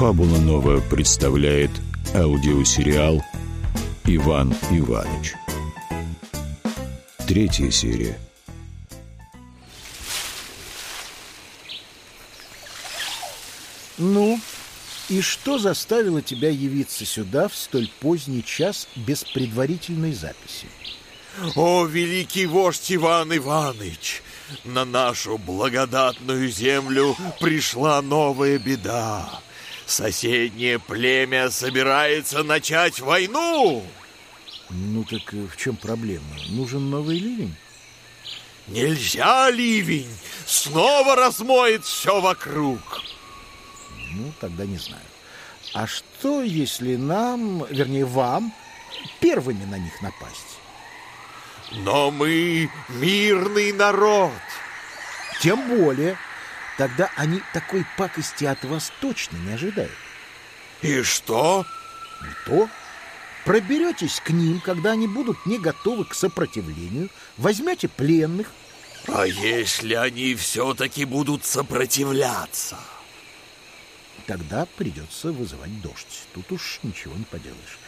Фабула Нова представляет аудиосериал «Иван Иваныч». Третья серия. Ну, и что заставило тебя явиться сюда в столь поздний час без предварительной записи? О, великий вождь Иван Иванович! На нашу благодатную землю пришла новая беда. Соседнее племя собирается начать войну. Ну так э, в чем проблема? Нужен новый ливень? Нельзя ливень! Снова размоет все вокруг. Ну, тогда не знаю. А что, если нам, вернее, вам, первыми на них напасть? Но мы мирный народ. Тем более, тогда они такой пакости от вас точно не ожидают. И что? И то, проберетесь к ним, когда они будут не готовы к сопротивлению, возьмете пленных. А если они все-таки будут сопротивляться? Тогда придется вызывать дождь. Тут уж ничего не поделаешь.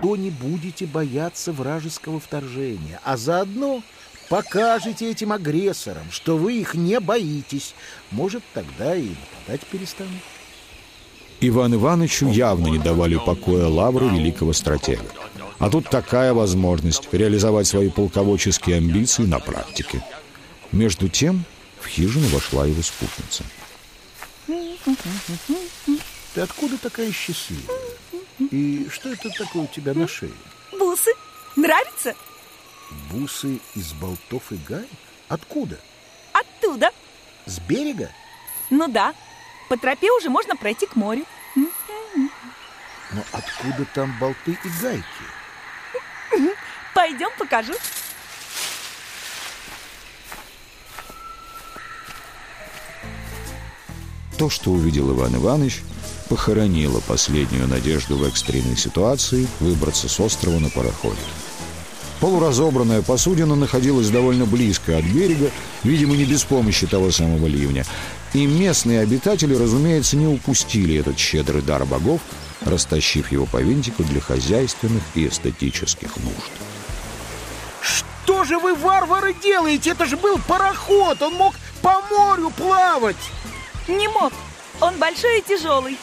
То не будете бояться вражеского вторжения, а заодно покажете этим агрессорам, что вы их не боитесь. Может, тогда и нападать перестанут. Иван Ивановичу явно не давали покоя лавры великого стратега. А тут такая возможность реализовать свои полководческие амбиции на практике. Между тем в хижину вошла его спутница. Ты откуда такая счастливая? И что это такое у тебя на шее? Бусы. Нравится? Бусы из болтов и гаек? Откуда? Оттуда. С берега? Ну да. По тропе уже можно пройти к морю. Но откуда там болты и гайки? Пойдем покажу. То, что увидел Иван Иванович, похоронило последнюю надежду в экстренной ситуации выбраться с острова на пароходе. Полуразобранная посудина находилась довольно близко от берега, видимо, не без помощи того самого ливня. И местные обитатели, разумеется, не упустили этот щедрый дар богов, растащив его по винтику для хозяйственных и эстетических нужд. Что же вы, варвары, делаете? Это же был пароход, он мог по морю плавать. Не мог. Он большой и тяжелый.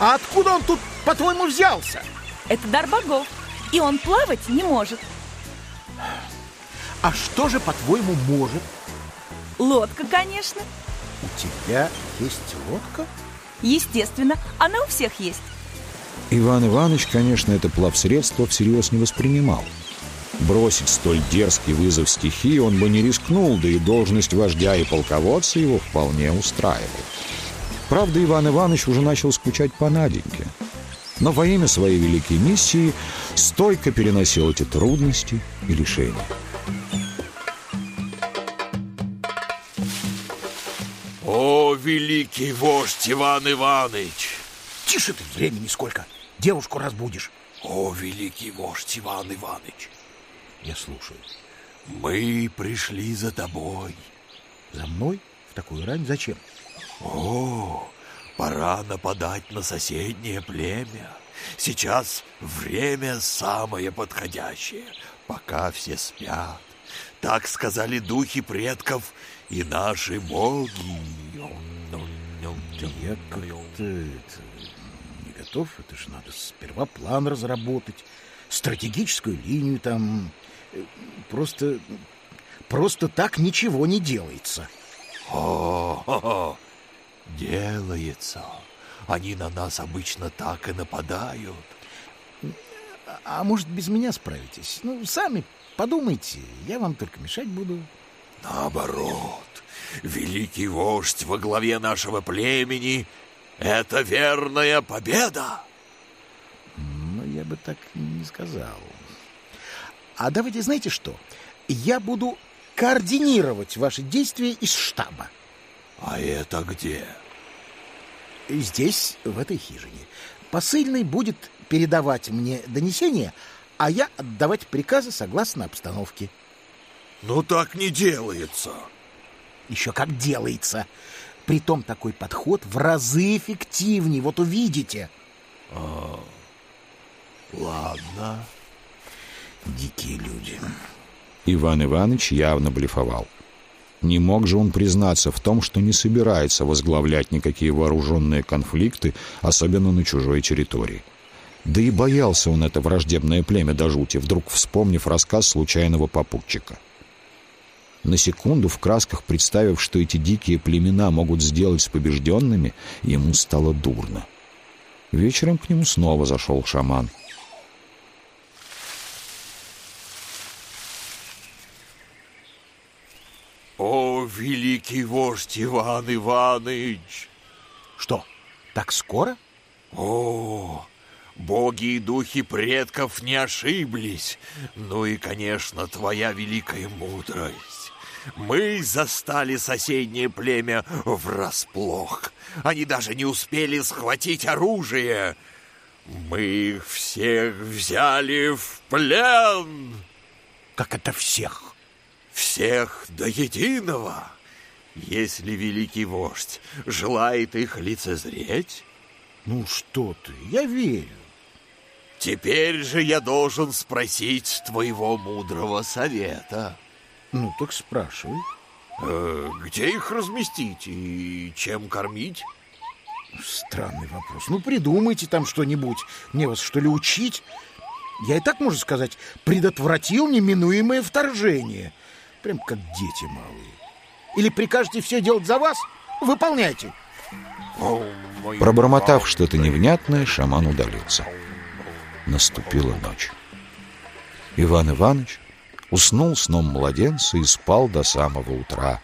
А откуда он тут, по-твоему, взялся? Это дар богов. И он плавать не может. А что же, по-твоему, может? Лодка, конечно. У тебя есть лодка? Естественно, она у всех есть. Иван Иванович, конечно, это плавсредство всерьез не воспринимал. Бросить столь дерзкий вызов стихии он бы не рискнул, да и должность вождя и полководца его вполне устраивала. Правда, Иван Иванович уже начал скучать по Наденьке. Но во имя своей великой миссии стойко переносил эти трудности и лишения. Великий вождь Иван Иванович! Тише ты, времени сколько. Девушку разбудишь. О, великий вождь Иван Иванович! Я слушаю. Мы пришли за тобой. За мной? В такую рань? Зачем? О, пора нападать на соседнее племя. Сейчас время самое подходящее, пока все спят. Так сказали духи предков и наши боги. Я как-то не готов. Это же надо сперва план разработать, стратегическую линию там. Просто, просто так ничего не делается. О, -о, -о делается. Они на нас обычно так и нападают. А может, без меня справитесь? Ну, сами подумайте, я вам только мешать буду. Наоборот, великий вождь во главе нашего племени — это верная победа. Ну, я бы так не сказал. А давайте, знаете что? Я буду координировать ваши действия из штаба. А это где? Здесь, в этой хижине. Посыльный будет передавать мне донесения, а я отдавать приказы согласно обстановке. Ну так не делается. Еще как делается. Притом такой подход в разы эффективнее, вот увидите. А, ладно. Дикие люди. Иван Иванович явно блефовал. Не мог же он признаться в том, что не собирается возглавлять никакие вооруженные конфликты, особенно на чужой территории. Да и боялся он это враждебное племя до жути, вдруг вспомнив рассказ случайного попутчика. На секунду, в красках представив, что эти дикие племена могут сделать с побежденными, ему стало дурно. Вечером к нему снова зашел шаман. О, великий вождь Иван Иванович! Что, так скоро? О, боги и духи предков не ошиблись. Ну и, конечно, твоя великая мудрость. Мы застали соседнее племя врасплох. Они даже не успели схватить оружие. Мы их всех взяли в плен. Как это всех? Всех до единого. Если великий вождь желает их лицезреть, Ну что ты, я верю. теперь же я должен спросить твоего мудрого совета. Ну, так спрашивай. Э, где их разместить и чем кормить? Странный вопрос. Ну, придумайте там что-нибудь. Мне вас, что ли, учить? Я и так, можно сказать, предотвратил неминуемое вторжение. Прям как дети малые. Или прикажете все делать за вас? Выполняйте. Пробормотав что-то невнятное, шаман удалился. Наступила ночь. Иван Иванович уснул сном младенца и спал до самого утра.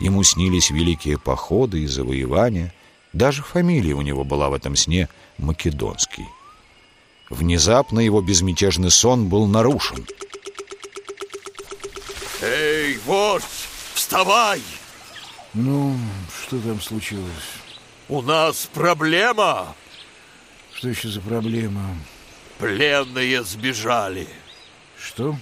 Ему снились великие походы и завоевания. Даже фамилия у него была в этом сне Македонский. Внезапно его безмятежный сон был нарушен. Эй, вождь, вставай! Ну, что там случилось? У нас проблема. Что еще за проблема? Пленные сбежали Что?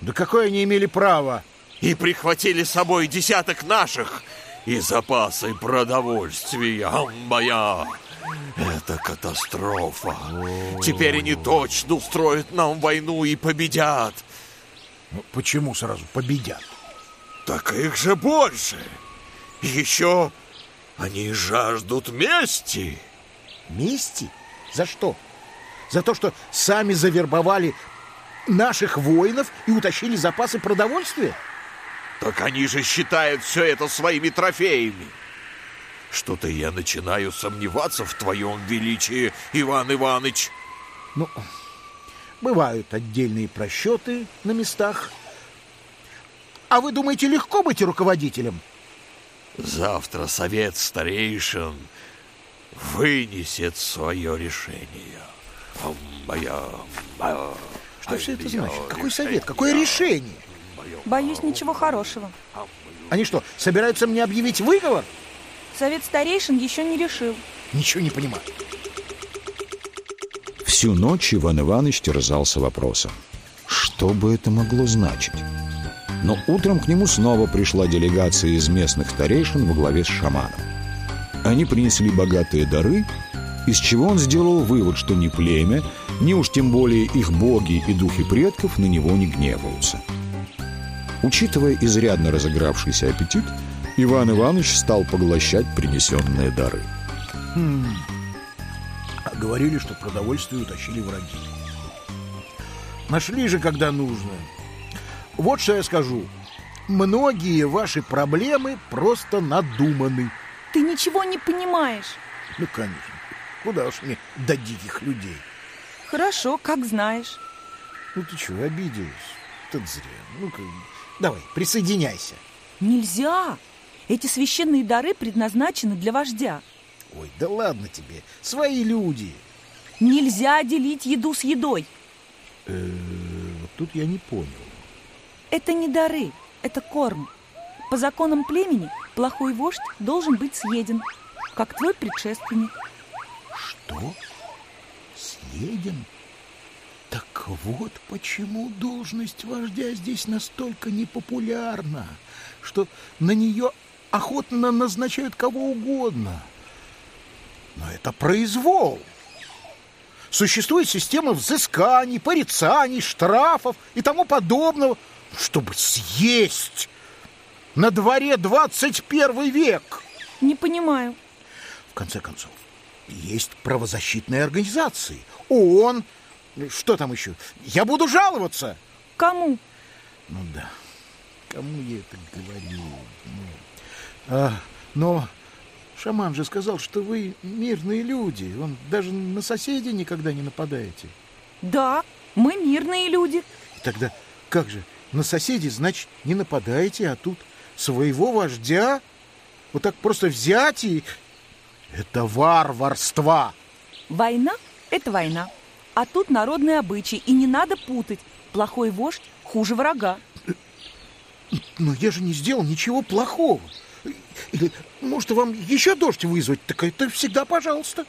Да какое они имели право? и прихватили с собой десяток наших и запасы продовольствия. Моя, это катастрофа. Теперь они точно устроят нам войну и победят. Ну, почему сразу победят? Так их же больше. Еще они жаждут мести. Мести? За что? За то, что сами завербовали наших воинов и утащили запасы продовольствия? Так они же считают все это своими трофеями. Что-то я начинаю сомневаться в твоем величии, Иван Иванович. Ну, бывают отдельные просчеты на местах. А вы думаете, легко быть руководителем? Завтра совет старейшин вынесет свое решение. Моя, моя, Что все это значит? Какой совет? Какое решение? Боюсь, ничего хорошего. Они что, собираются мне объявить выговор? Совет старейшин еще не решил. Ничего не понимаю. Всю ночь Иван Иванович терзался вопросом. Что бы это могло значить? Но утром к нему снова пришла делегация из местных старейшин во главе с шаманом. Они принесли богатые дары, из чего он сделал вывод, что ни племя, ни уж тем более их боги и духи предков на него не гневаются. Учитывая изрядно разыгравшийся аппетит, Иван Иванович стал поглощать принесенные дары. А говорили, что продовольствие утащили враги. Нашли же, когда нужно. Вот что я скажу. Многие ваши проблемы просто надуманы. Ты ничего не понимаешь. Ну, конечно. Куда уж мне до диких людей. Хорошо, как знаешь. Ну ты чего, обиделась? Тут зря. Ну-ка, давай, присоединяйся. Нельзя. Эти священные дары предназначены для вождя. Ой, да ладно тебе. Свои люди. Нельзя делить еду с едой. Э, вот тут я не понял. Это не дары, это корм. По законам племени плохой вождь должен быть съеден, как твой предшественник. Что? Съеден? Так вот почему должность вождя здесь настолько непопулярна, что на нее охотно назначают кого угодно. Но это произвол. Существует система взысканий, порицаний, штрафов и тому подобного, чтобы съесть. На дворе 21 век. Не понимаю. В конце концов, есть правозащитные организации. ООН, что там еще? Я буду жаловаться. Кому? Ну да, кому я это говорю? Ну, а, но шаман же сказал, что вы мирные люди. Он даже на соседей никогда не нападаете. Да, мы мирные люди. Тогда как же? На соседей, значит, не нападаете, а тут своего вождя вот так просто взять и... Это варварство! Война – это война. А тут народные обычаи, и не надо путать. Плохой вождь хуже врага. Но я же не сделал ничего плохого. Или, может, вам еще дождь вызвать? Так это всегда пожалуйста.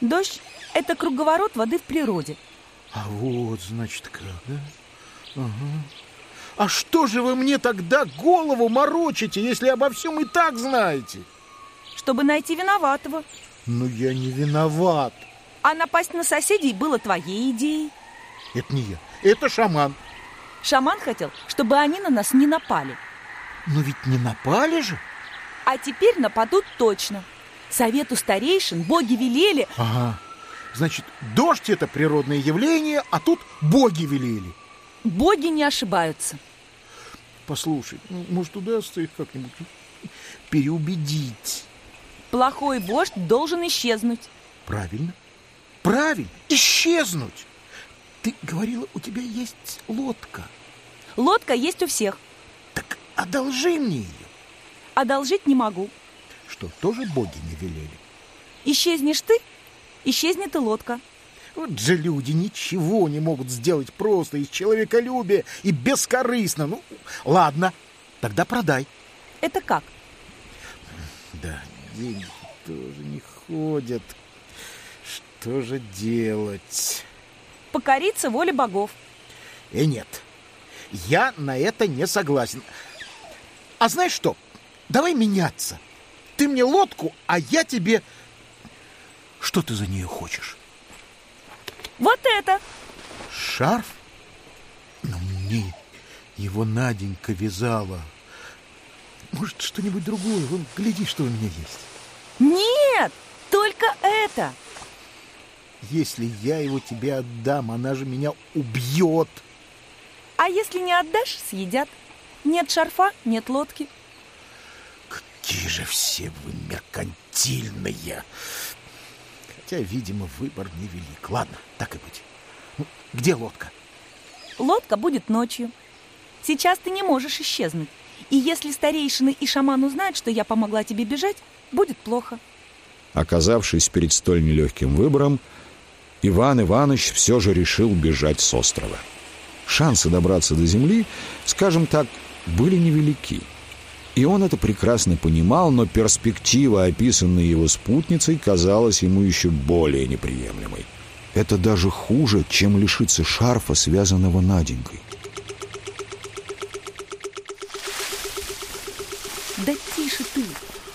Дождь – это круговорот воды в природе. А вот, значит, как, да? Ага. А что же вы мне тогда голову морочите, если обо всем и так знаете? Чтобы найти виноватого. Ну, я не виноват. А напасть на соседей было твоей идеей. Это не я, это шаман. Шаман хотел, чтобы они на нас не напали. Но ведь не напали же. А теперь нападут точно. Совету старейшин боги велели... Ага. Значит, дождь – это природное явление, а тут боги велели. Боги не ошибаются. Послушай, может, удастся их как-нибудь переубедить. Плохой вождь должен исчезнуть. Правильно. Правильно. Исчезнуть. Ты говорила, у тебя есть лодка. Лодка есть у всех. Так одолжи мне ее. Одолжить не могу. Что, тоже боги не велели? Исчезнешь ты, исчезнет и лодка. Вот же люди ничего не могут сделать просто из человеколюбия и бескорыстно. Ну, ладно, тогда продай. Это как? Да, деньги тоже не ходят. Что же делать? Покориться воле богов. И э, нет, я на это не согласен. А знаешь что? Давай меняться. Ты мне лодку, а я тебе... Что ты за нее хочешь? Вот это! Шарф? Но мне его Наденька вязала. Может, что-нибудь другое? Вон, гляди, что у меня есть. Нет, только это. Если я его тебе отдам, она же меня убьет. А если не отдашь, съедят. Нет шарфа, нет лодки. Какие же все вы меркантильные. Хотя, видимо, выбор невелик. Ладно, так и быть. Ну, где лодка? Лодка будет ночью. Сейчас ты не можешь исчезнуть. И если старейшины и шаман узнают, что я помогла тебе бежать, будет плохо. Оказавшись перед столь нелегким выбором, Иван Иванович все же решил бежать с острова. Шансы добраться до земли, скажем так, были невелики. И он это прекрасно понимал, но перспектива, описанная его спутницей, казалась ему еще более неприемлемой. Это даже хуже, чем лишиться шарфа, связанного Наденькой. Да тише ты,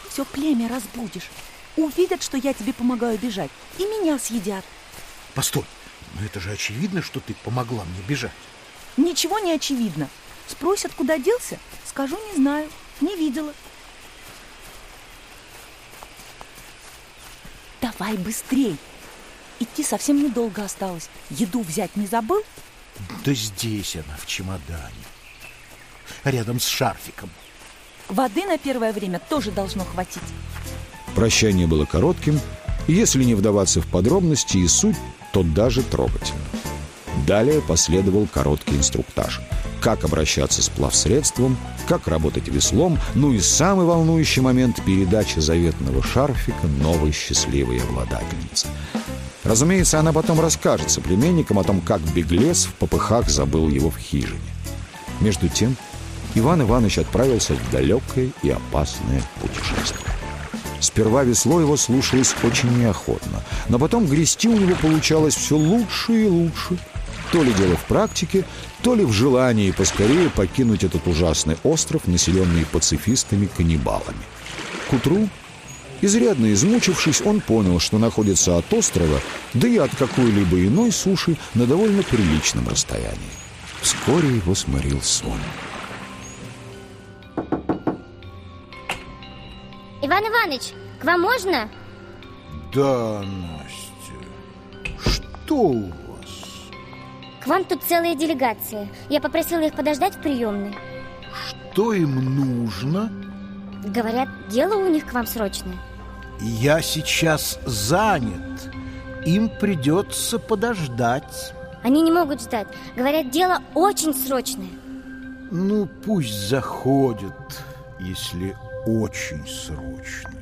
все племя разбудишь. Увидят, что я тебе помогаю бежать, и меня съедят. Постой, но это же очевидно, что ты помогла мне бежать. Ничего не очевидно. Спросят, куда делся, скажу, не знаю, не видела. Давай быстрей. Идти совсем недолго осталось. Еду взять не забыл? Да здесь она, в чемодане. Рядом с шарфиком. Воды на первое время тоже должно хватить. Прощание было коротким, если не вдаваться в подробности и суть, то даже трогательно. Далее последовал короткий инструктаж. Как обращаться с плавсредством, как работать веслом, ну и самый волнующий момент передачи заветного шарфика новой счастливой обладательнице. Разумеется, она потом расскажет соплеменникам о том, как беглец в попыхах забыл его в хижине. Между тем, Иван Иванович отправился в далекое и опасное путешествие. Сперва весло его слушалось очень неохотно, но потом грести у него получалось все лучше и лучше. То ли дело в практике, то ли в желании поскорее покинуть этот ужасный остров, населенный пацифистами-каннибалами. К утру, изрядно измучившись, он понял, что находится от острова, да и от какой-либо иной суши на довольно приличном расстоянии. Вскоре его сморил сон. Иван Иванович, к вам можно? Да, Настя. Что у вас? К вам тут целая делегация. Я попросила их подождать в приемной. Что им нужно? Говорят, дело у них к вам срочное. Я сейчас занят. Им придется подождать. Они не могут ждать. Говорят, дело очень срочное. Ну, пусть заходят, если очень срочное.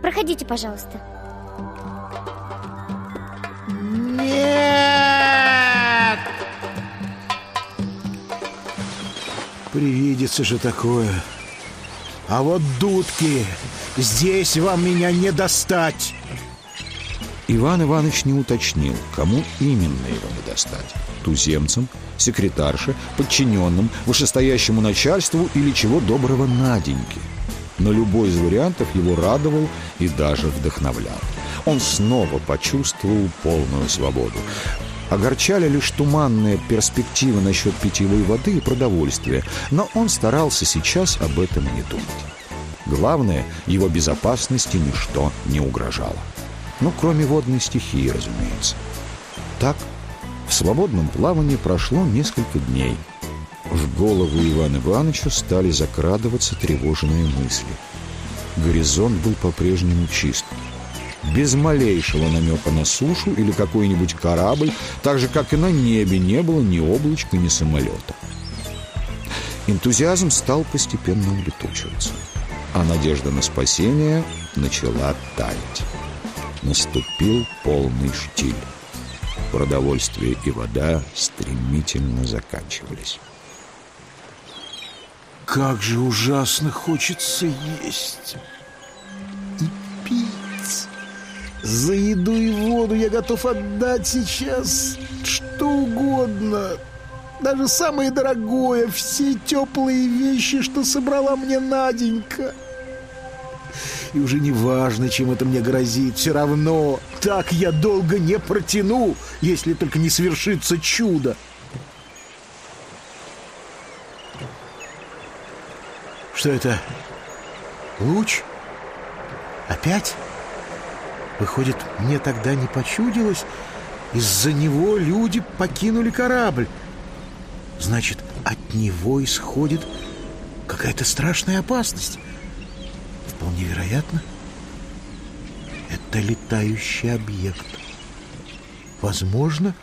Проходите, пожалуйста. Нет! Привидится же такое. А вот дудки, здесь вам меня не достать. Иван Иванович не уточнил, кому именно его не достать. Туземцам, секретарше, подчиненным, вышестоящему начальству или чего доброго Наденьке. Но любой из вариантов его радовал и даже вдохновлял. Он снова почувствовал полную свободу. Огорчали лишь туманные перспективы насчет питьевой воды и продовольствия, но он старался сейчас об этом не думать. Главное, его безопасности ничто не угрожало. Ну, кроме водной стихии, разумеется. Так, в свободном плавании прошло несколько дней. В голову Ивана Ивановича стали закрадываться тревожные мысли. Горизонт был по-прежнему чист. Без малейшего намека на сушу или какой-нибудь корабль, так же, как и на небе, не было ни облачка, ни самолета. Энтузиазм стал постепенно улетучиваться, а надежда на спасение начала таять. Наступил полный штиль. Продовольствие и вода стремительно заканчивались. Как же ужасно хочется есть и пить. За еду и воду я готов отдать сейчас что угодно. Даже самое дорогое, все теплые вещи, что собрала мне Наденька. И уже не важно, чем это мне грозит, все равно так я долго не протяну, если только не свершится чудо. Что это? Луч? Опять? Выходит, мне тогда не почудилось. Из-за него люди покинули корабль. Значит, от него исходит какая-то страшная опасность. Вполне вероятно. Это летающий объект. Возможно,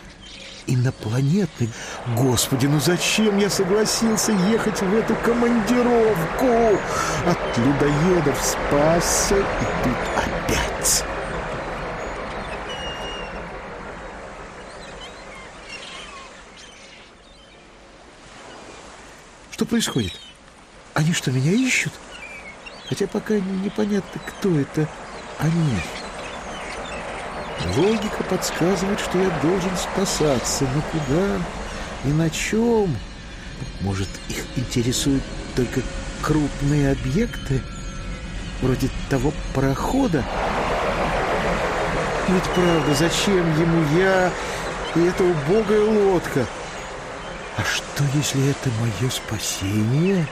инопланетный. Господи, ну зачем я согласился ехать в эту командировку? От людоедов спасся, и тут опять. Что происходит? Они что, меня ищут? Хотя пока непонятно, кто это они. Логика подсказывает, что я должен спасаться. Но куда и на чем? Может, их интересуют только крупные объекты? Вроде того парохода? Ведь правда, зачем ему я и эта убогая лодка? А что, если это мое спасение?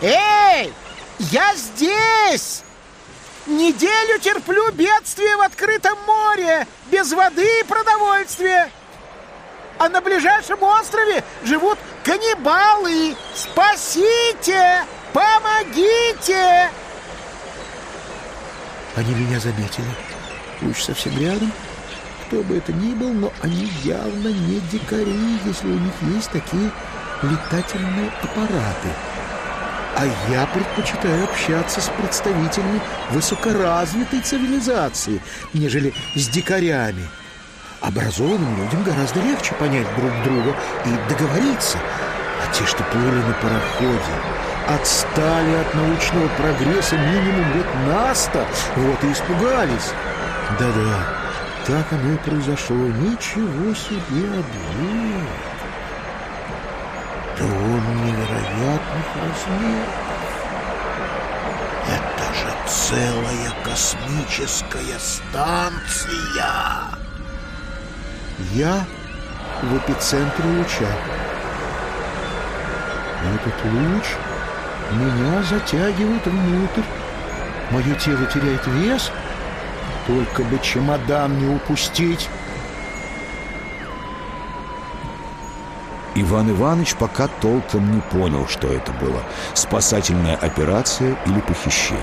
Эй! Я здесь! Неделю терплю бедствие в открытом море, без воды и продовольствия. А на ближайшем острове живут каннибалы. Спасите! Помогите! Они меня заметили. Луч совсем рядом. Кто бы это ни был, но они явно не дикари, если у них есть такие летательные аппараты. А я предпочитаю общаться с представителями высокоразвитой цивилизации, нежели с дикарями. Образованным людям гораздо легче понять друг друга и договориться. А те, что плыли на пароходе, отстали от научного прогресса минимум лет на сто, вот и испугались. Да-да, так оно и произошло. Ничего себе объект! Да он невероятных размеров. целая космическая станция. Я в эпицентре луча. Этот луч меня затягивает внутрь. Мое тело теряет вес. Только бы чемодан не упустить. Иван Иванович пока толком не понял, что это было – спасательная операция или похищение.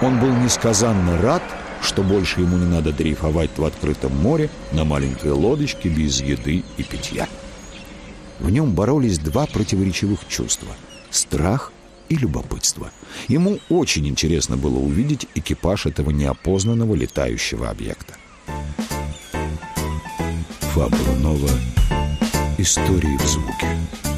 Он был несказанно рад, что больше ему не надо дрейфовать в открытом море на маленькой лодочке без еды и питья. В нем боролись два противоречивых чувства – страх и любопытство. Ему очень интересно было увидеть экипаж этого неопознанного летающего объекта. Фабула Нова. Истории в звуке.